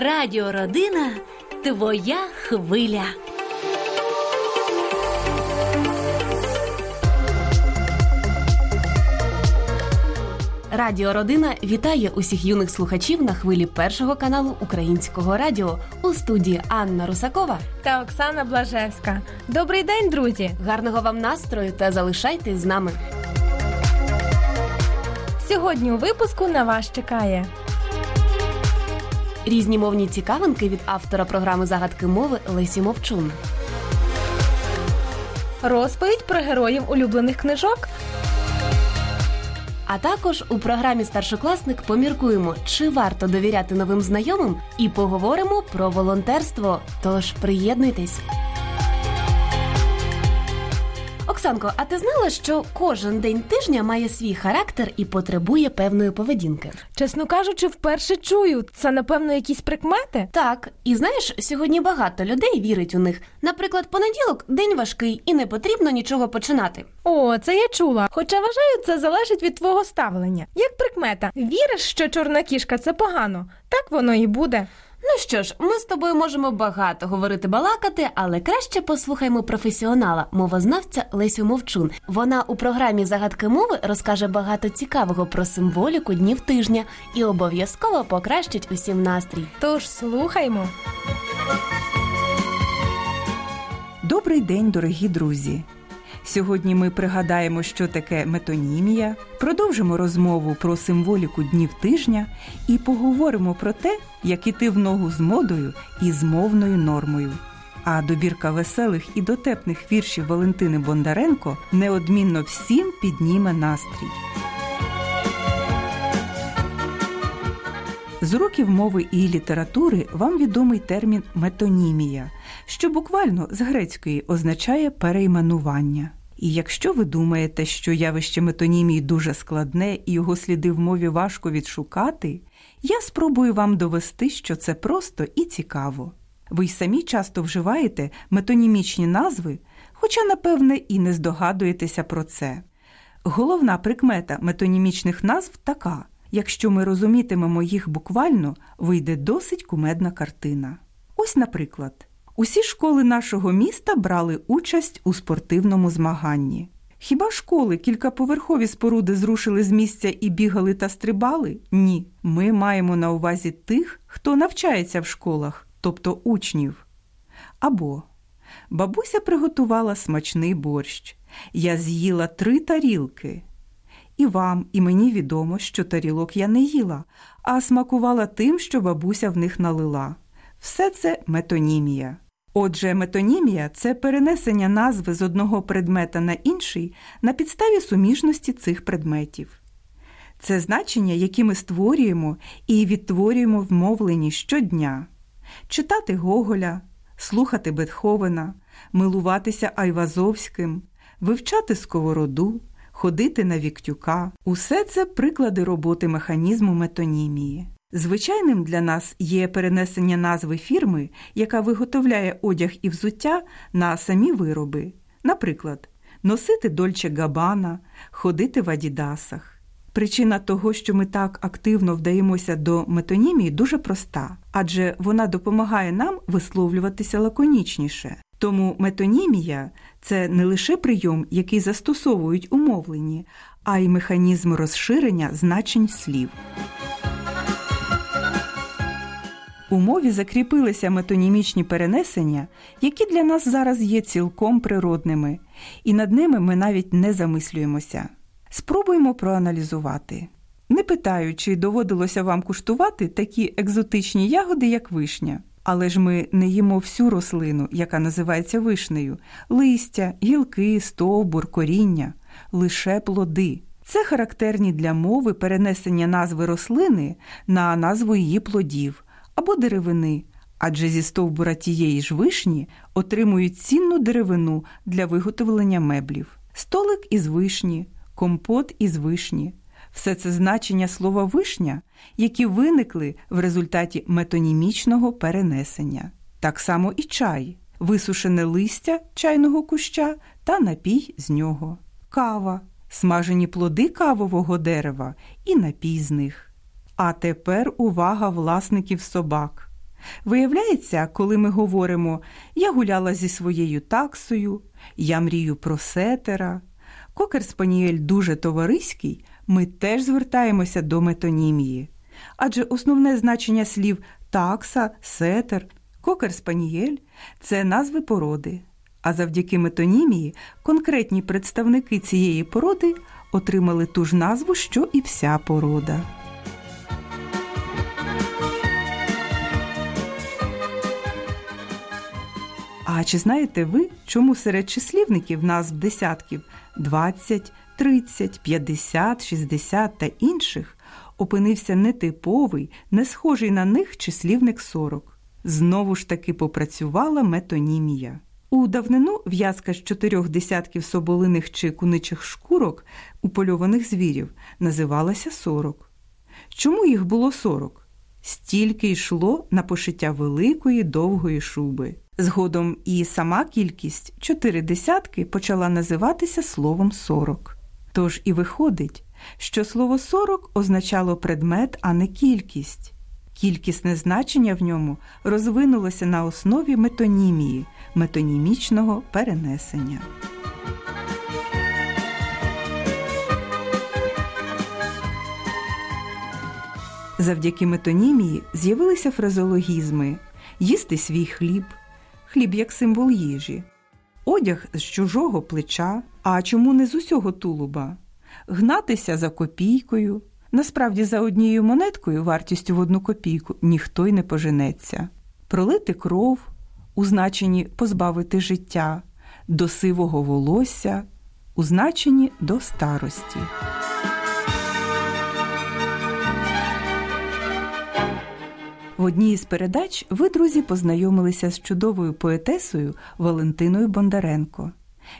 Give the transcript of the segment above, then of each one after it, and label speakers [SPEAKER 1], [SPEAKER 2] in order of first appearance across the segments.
[SPEAKER 1] Радіо Родина твоя хвиля. Радіо Родина вітає усіх юних слухачів на хвилі першого каналу Українського радіо у студії Анна Русакова
[SPEAKER 2] та Оксана Блажевська. Добрий день, друзі!
[SPEAKER 1] Гарного вам настрою та залишайтесь з нами.
[SPEAKER 2] Сьогодні у випуску на вас чекає
[SPEAKER 1] різні мовні цікавинки від автора програми загадки мови Лесі Мовчун.
[SPEAKER 2] Розповідь про героїв улюблених книжок.
[SPEAKER 1] А також у програмі Старшокласник поміркуємо, чи варто довіряти новим знайомим, і поговоримо про волонтерство. Тож приєднуйтесь. Оксанко, а ти знала, що кожен день тижня має свій характер і потребує певної поведінки?
[SPEAKER 2] Чесно кажучи, вперше чую. Це, напевно, якісь прикмети?
[SPEAKER 1] Так, і знаєш, сьогодні багато людей вірить у них. Наприклад, понеділок день важкий і не потрібно нічого починати.
[SPEAKER 2] О, це я чула. Хоча вважаю, це залежить від твого ставлення. Як прикмета, віриш, що чорна кішка це погано? Так воно і буде.
[SPEAKER 1] Ну що ж, ми з тобою можемо багато говорити балакати, але краще послухаймо професіонала, мовознавця Лесю Мовчун. Вона у програмі загадки мови розкаже багато цікавого про символіку днів тижня і обов'язково покращить усім настрій.
[SPEAKER 2] Тож слухаймо.
[SPEAKER 3] Добрий день, дорогі друзі. Сьогодні ми пригадаємо, що таке метонімія, продовжимо розмову про символіку днів тижня і поговоримо про те, як іти в ногу з модою і з мовною нормою. А добірка веселих і дотепних віршів Валентини Бондаренко неодмінно всім підніме настрій. З уроків мови і літератури вам відомий термін метонімія, що буквально з грецької означає перейменування. І якщо ви думаєте, що явище метонімії дуже складне і його сліди в мові важко відшукати, я спробую вам довести, що це просто і цікаво. Ви й самі часто вживаєте метонімічні назви, хоча, напевне, і не здогадуєтеся про це. Головна прикмета метонімічних назв така: якщо ми розумітимемо їх буквально, вийде досить кумедна картина. Ось, наприклад. Усі школи нашого міста брали участь у спортивному змаганні. Хіба школи кількаповерхові споруди зрушили з місця і бігали та стрибали? Ні. Ми маємо на увазі тих, хто навчається в школах, тобто учнів. Або бабуся приготувала смачний борщ. Я з'їла три тарілки. І вам, і мені відомо, що тарілок я не їла, а смакувала тим, що бабуся в них налила. Все це метонімія. Отже, метонімія це перенесення назви з одного предмета на інший на підставі суміжності цих предметів. Це значення, які ми створюємо і відтворюємо в мовленні щодня читати Гоголя, слухати Бетховена, милуватися Айвазовським, вивчати сковороду, ходити на Віктюка усе це приклади роботи механізму метонімії. Звичайним для нас є перенесення назви фірми, яка виготовляє одяг і взуття на самі вироби, наприклад, носити Дольче Габана, ходити в Адідасах. Причина того, що ми так активно вдаємося до метонімії, дуже проста, адже вона допомагає нам висловлюватися лаконічніше. Тому метонімія це не лише прийом, який застосовують у мовленні, а й механізм розширення значень слів. У мові закріпилися метонімічні перенесення, які для нас зараз є цілком природними, і над ними ми навіть не замислюємося. Спробуємо проаналізувати. Не питаю, чи доводилося вам куштувати такі екзотичні ягоди, як вишня. Але ж ми не їмо всю рослину, яка називається вишнею, листя, гілки, стовбур, коріння, лише плоди. Це характерні для мови перенесення назви рослини на назву її плодів або деревини, адже зі стовбура тієї ж вишні отримують цінну деревину для виготовлення меблів, столик із вишні, компот із вишні. Все це значення слова вишня, які виникли в результаті метонімічного перенесення. Так само і чай, висушене листя чайного куща та напій з нього, кава, смажені плоди кавового дерева і напій з них. А тепер увага власників собак. Виявляється, коли ми говоримо Я гуляла зі своєю таксою, я мрію про сетера, кокер спаніель дуже товариський, ми теж звертаємося до метонімії. Адже основне значення слів такса, сетер, кокер спаніель це назви породи. А завдяки метонімії конкретні представники цієї породи отримали ту ж назву, що і вся порода. А чи знаєте ви, чому серед числівників назв десятків 20, 30, 50, 60 та інших опинився нетиповий, не схожий на них числівник 40? Знову ж таки попрацювала метонімія. У давнину в'язка з чотирьох десятків соболиних чи куничих шкурок упольованих звірів називалася 40. Чому їх було 40? Стільки йшло на пошиття великої довгої шуби. Згодом і сама кількість чотири десятки почала називатися словом сорок. Тож і виходить, що слово сорок означало предмет, а не кількість. Кількісне значення в ньому розвинулося на основі метонімії, метонімічного перенесення. Завдяки метонімії з'явилися фразеологізми їсти свій хліб, хліб як символ їжі, одяг з чужого плеча, а чому не з усього тулуба, гнатися за копійкою. Насправді, за однією монеткою вартістю в одну копійку ніхто й не поженеться, пролити кров, у значенні позбавити життя, до сивого волосся, у значенні до старості. В одній із передач ви, друзі, познайомилися з чудовою поетесою Валентиною Бондаренко.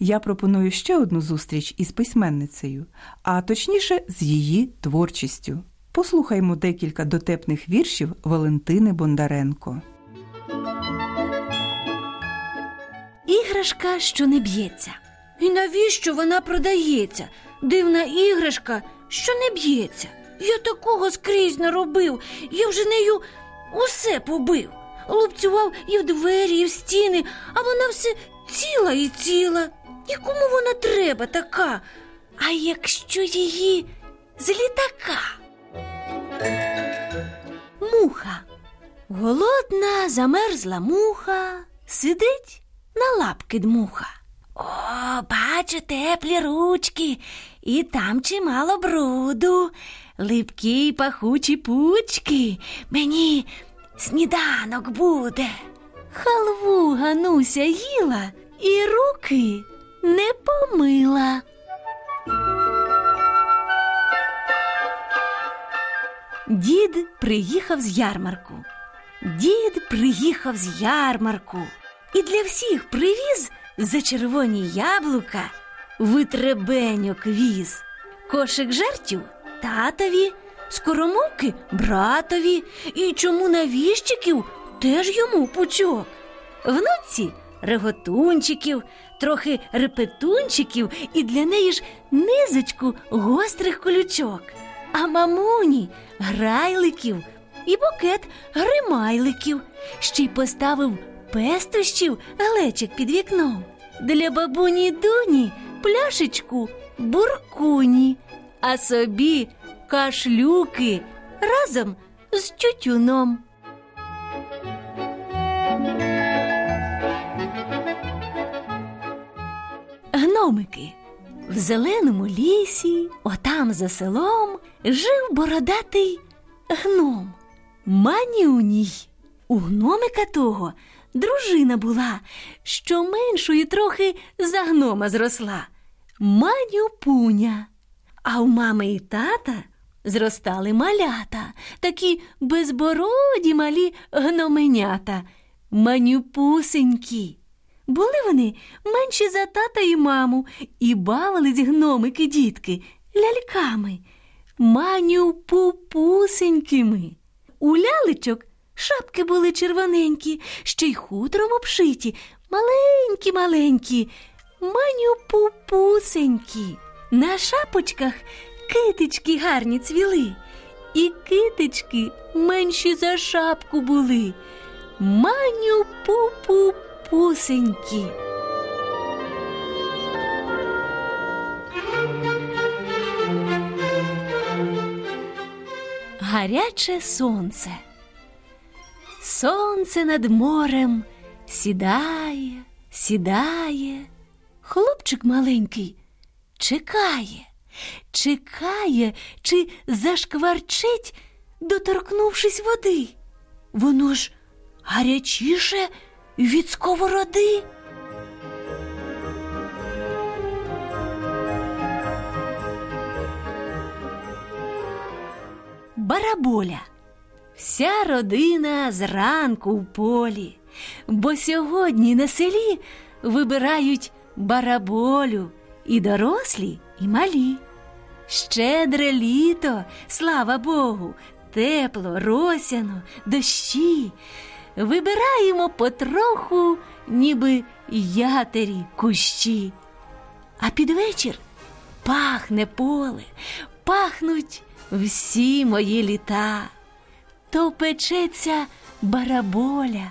[SPEAKER 3] Я пропоную ще одну зустріч із письменницею, а точніше з її творчістю. Послухаймо декілька дотепних віршів Валентини Бондаренко.
[SPEAKER 4] Іграшка, що не б'ється. І навіщо вона продається? Дивна іграшка, що не б'ється. Я такого скрізь наробив, я вже нею усе побив. Лупцював і в двері, і в стіни, а вона все ціла і ціла. І кому вона треба така? А якщо її з літака? Муха. Голодна, замерзла муха, сидить на лапки дмуха. О, бачу теплі ручки, і там чимало бруду, липкі й пахучі пучки. Мені сніданок буде. Халву Гануся їла і руки не помила. Дід приїхав з ярмарку. Дід приїхав з ярмарку і для всіх привіз за червоні яблука витребеньок віз, кошик жертів татові, скоромовки братові, і чому навіщиків теж йому пучок. Внуці реготунчиків, трохи репетунчиків і для неї ж низочку гострих колючок, а мамуні грайликів і букет гримайликів, ще й поставив пестощів глечик під вікном. Для бабуні Дуні пляшечку буркуні, а собі кашлюки разом з тютюном. Гномики. В зеленому лісі, отам за селом, жив бородатий гном. Манюній. У гномика того дружина була, що меншою трохи за гнома зросла. Маню пуня. А у мами і тата зростали малята, такі безбороді малі гноменята, манюпусенькі. Були вони менші за тата і маму, і бавились гномики дітки ляльками, маню пупусенькими. У лялечок шапки були червоненькі, ще й хутром обшиті, маленькі, маленькі, маню пупусенькі. На шапочках китички гарні цвіли, і китички менші за шапку були. Маню пупу пусенькі. Гаряче сонце. Сонце над морем сідає, сідає. Хлопчик маленький чекає, чекає, чи зашкварчить, доторкнувшись води. Воно ж гарячіше від сковороди. Бараболя. Вся родина зранку в полі, бо сьогодні на селі вибирають бараболю і дорослі, і малі. Щедре літо, слава Богу, тепло, росяно, дощі. Вибираємо потроху, ніби ятері кущі. А під вечір пахне поле, пахнуть всі мої літа. То печеться бараболя,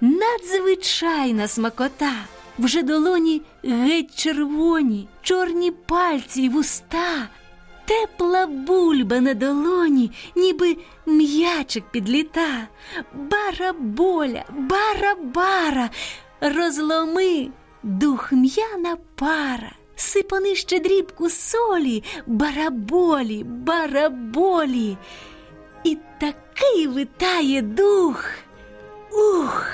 [SPEAKER 4] надзвичайна смакота. Вже долоні геть червоні, чорні пальці й вуста, тепла бульба на долоні, ніби м'ячик підліта. Бараболя, бара-бара, розломи духм'яна пара. Сипани ще дрібку солі, бараболі, бараболі. І такий витає дух. Ух!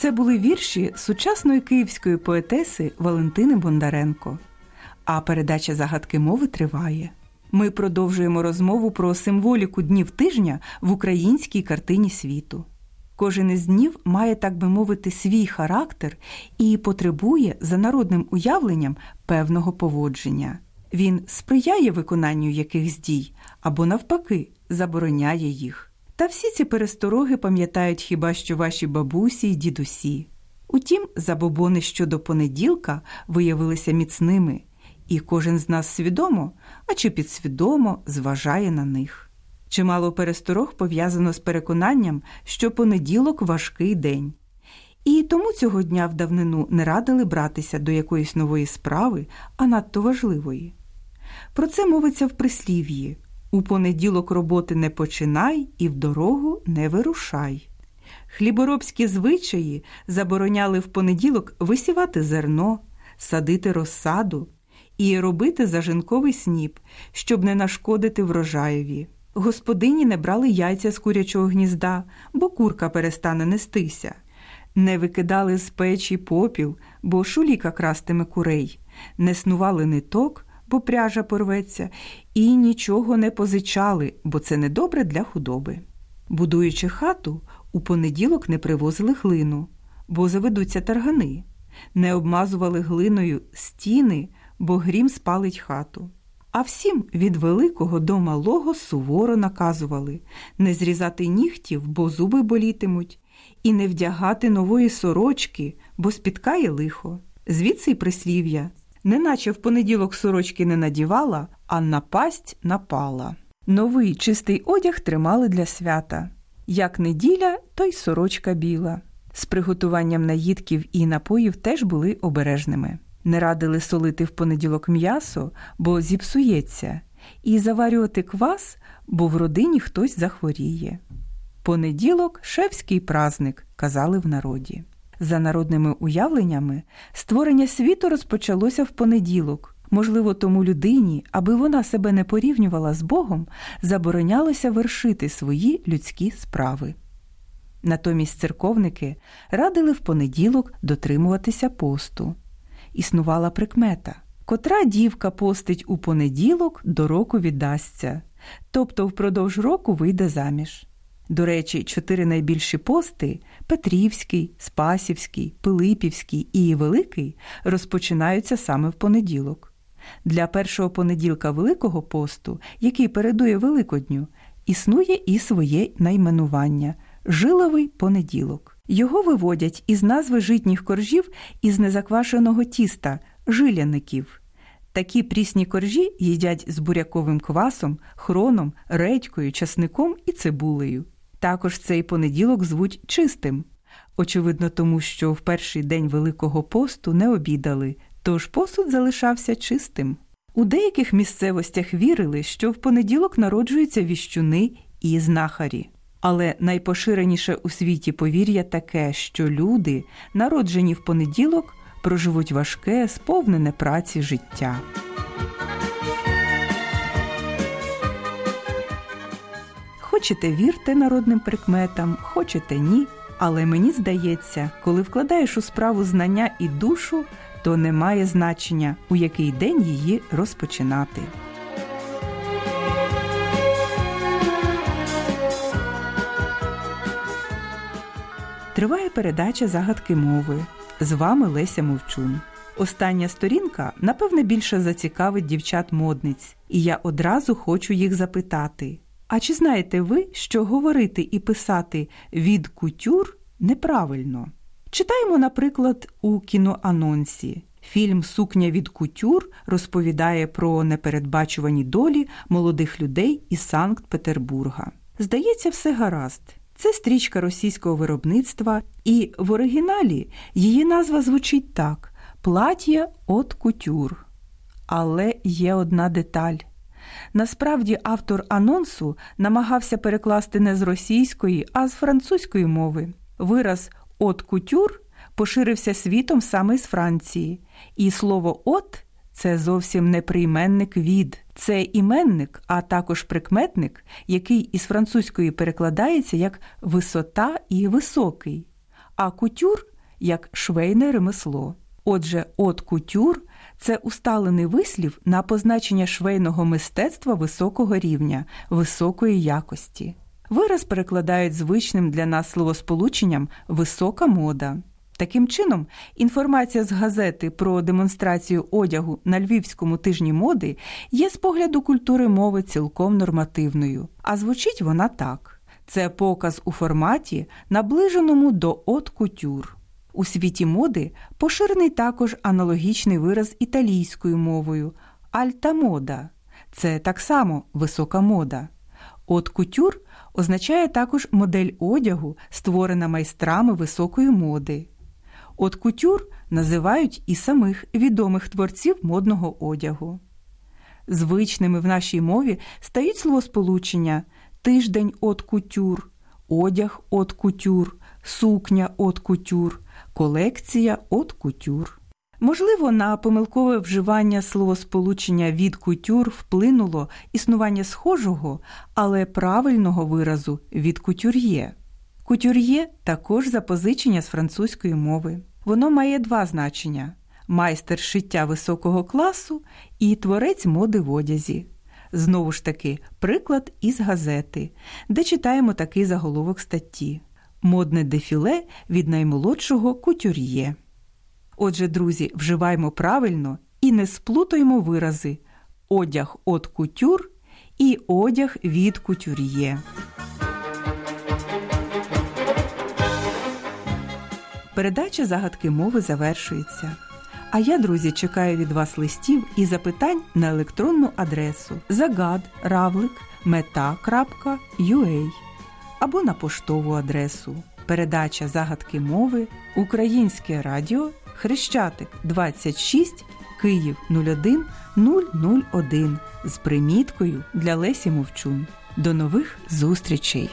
[SPEAKER 3] Це були вірші сучасної київської поетеси Валентини Бондаренко. А передача загадки мови триває. Ми продовжуємо розмову про символіку днів тижня в українській картині світу. Кожен із днів має, так би мовити, свій характер і потребує за народним уявленням певного поводження. Він сприяє виконанню якихось дій або, навпаки, забороняє їх. Та всі ці перестороги пам'ятають хіба що ваші бабусі й дідусі. Утім, забобони щодо понеділка виявилися міцними, і кожен з нас свідомо, а чи підсвідомо зважає на них. Чимало пересторог пов'язано з переконанням, що понеділок важкий день. І тому цього дня в давнину не радили братися до якоїсь нової справи, а надто важливої. Про це мовиться в прислів'ї у понеділок роботи не починай і в дорогу не вирушай. Хліборобські звичаї забороняли в понеділок висівати зерно, садити розсаду і робити зажинковий сніп, щоб не нашкодити врожаєві. Господині не брали яйця з курячого гнізда, бо курка перестане нестися. Не викидали з печі попіл, бо шуліка крастиме курей, не снували ниток, бо пряжа порветься, і нічого не позичали, бо це недобре для худоби. Будуючи хату, у понеділок не привозили глину, бо заведуться таргани, не обмазували глиною стіни, бо грім спалить хату. А всім від великого до малого суворо наказували не зрізати нігтів, бо зуби болітимуть, і не вдягати нової сорочки, бо спіткає лихо. Звідси й прислів'я неначе в понеділок сорочки не надівала, а напасть напала. Новий чистий одяг тримали для свята. Як неділя, то й сорочка біла. З приготуванням наїдків і напоїв теж були обережними. Не радили солити в понеділок м'ясо, бо зіпсується, і заварювати квас, бо в родині хтось захворіє. Понеділок шефський праздник, казали в народі. За народними уявленнями, створення світу розпочалося в понеділок. Можливо, тому людині, аби вона себе не порівнювала з Богом, заборонялося вершити свої людські справи. Натомість церковники радили в понеділок дотримуватися посту. Існувала прикмета, котра дівка постить у понеділок до року віддасться, тобто впродовж року вийде заміж. До речі, чотири найбільші пости Петрівський, Спасівський, Пилипівський і Великий розпочинаються саме в понеділок. Для першого понеділка Великого посту, який передує Великодню, існує і своє найменування жиловий понеділок. Його виводять із назви житніх коржів із незаквашеного тіста жиляників. Такі прісні коржі їдять з буряковим квасом, хроном, редькою, часником і цибулею. Також цей понеділок звуть чистим. Очевидно, тому що в перший день Великого посту не обідали, тож посуд залишався чистим. У деяких місцевостях вірили, що в понеділок народжуються віщуни і знахарі. Але найпоширеніше у світі повір'я таке, що люди, народжені в понеділок, проживуть важке, сповнене праці життя. Хочете вірте народним прикметам, хочете ні. Але мені здається, коли вкладаєш у справу знання і душу, то не має значення, у який день її розпочинати. Триває передача загадки мови. З вами Леся Мовчун. Остання сторінка, напевне, більше зацікавить дівчат-модниць, і я одразу хочу їх запитати. А чи знаєте ви, що говорити і писати від кутюр неправильно? Читаємо, наприклад, у кіноанонсі. Фільм Сукня від кутюр розповідає про непередбачувані долі молодих людей із Санкт-Петербурга. Здається, все гаразд. Це стрічка російського виробництва, і в оригіналі її назва звучить так: Плаття от кутюр. Але є одна деталь. Насправді автор анонсу намагався перекласти не з російської, а з французької мови. Вираз от кутюр поширився світом саме з Франції, і слово от це зовсім не прийменник від, це іменник, а також прикметник, який із французької перекладається як висота і високий, а кутюр як швейне ремесло. Отже, от кутюр це усталений вислів на позначення швейного мистецтва високого рівня, високої якості. Вираз перекладають звичним для нас словосполученням висока мода. Таким чином, інформація з газети про демонстрацію одягу на Львівському тижні моди є з погляду культури мови цілком нормативною. А звучить вона так: це показ у форматі, наближеному до от кутюр. У світі моди поширений також аналогічний вираз італійською мовою альта мода. Це так само висока мода. От кутюр означає також модель одягу, створена майстрами високої моди. От кутюр називають і самих відомих творців модного одягу. Звичними в нашій мові стають словосполучення тиждень от кутюр, одяг от кутюр, сукня от кутюр, колекція от кутюр. Можливо, на помилкове вживання словосполучення від кутюр вплинуло існування схожого, але правильного виразу від кутюр'є. Кутюр'є також запозичення з французької мови. Воно має два значення: майстер шиття високого класу і творець моди в одязі. Знову ж таки, приклад із газети, де читаємо такий заголовок статті: Модне дефіле від наймолодшого кутюр'є. Отже, друзі, вживаємо правильно і не сплутаємо вирази одяг от кутюр і одяг від кутюр'є. Передача загадки мови завершується. А я, друзі, чекаю від вас листів і запитань на електронну адресу загад.равлик.meta.ua або на поштову адресу. Передача загадки мови Українське радіо Хрещатик 26 Київ 01 001 з приміткою для Лесі Мовчун. До нових зустрічей!